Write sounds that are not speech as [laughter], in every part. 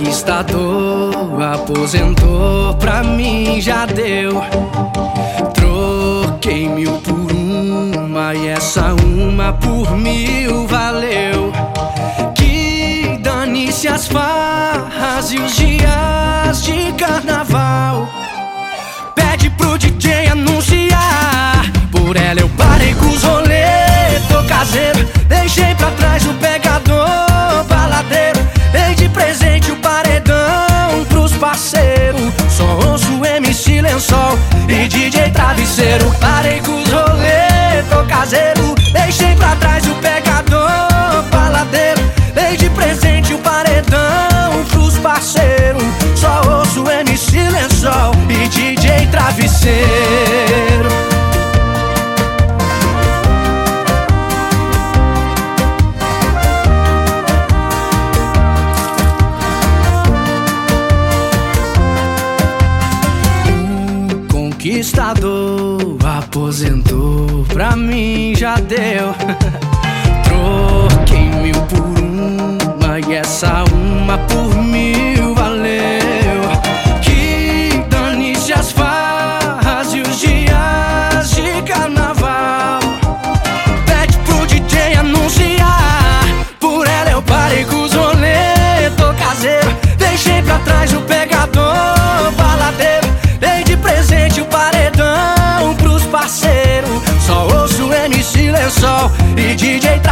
conquistador aposentou, pra mim já deu. Troquei mil por uma e essa uma por mil valeu. Que dane-se as farras e os dias de carnaval. Pede pro DJ anunciar, por ela eu parei com os rolê, tô caseiro, parceiros. Só ouço MC Lençol e DJ Travesseiro. Parei com os rolê, tô caseiro. Deixei pra trás o pegador, baladeiro. Dei de presente o paredão pros parceiros. Só ouço MC Lençol e DJ Travesseiro. Conquistador aposentou, pra mim já deu. [laughs] Troquei mil por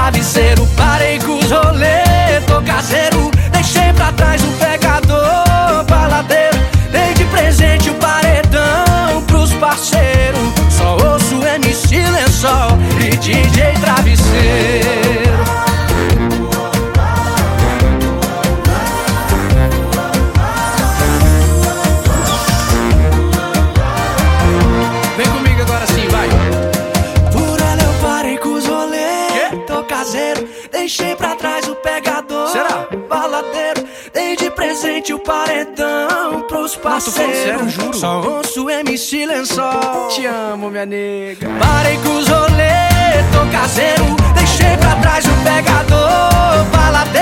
Travesseiro. Parei com os rolê, tô caseiro. Deixei pra trás o pegador, baladeiro. Dei de presente o paredão pros parceiros. Só ouço MC Lençol e DJ Travesseiro. Caseiro, deixei pra trás o pegador. Será? Baladeiro, dei de presente o paredão pros parceiros. sério, juro. Só ouço MC Lençol. Te amo, minha nega. Parei com os rolê, tô caseiro. Deixei pra trás o pegador, baladeiro.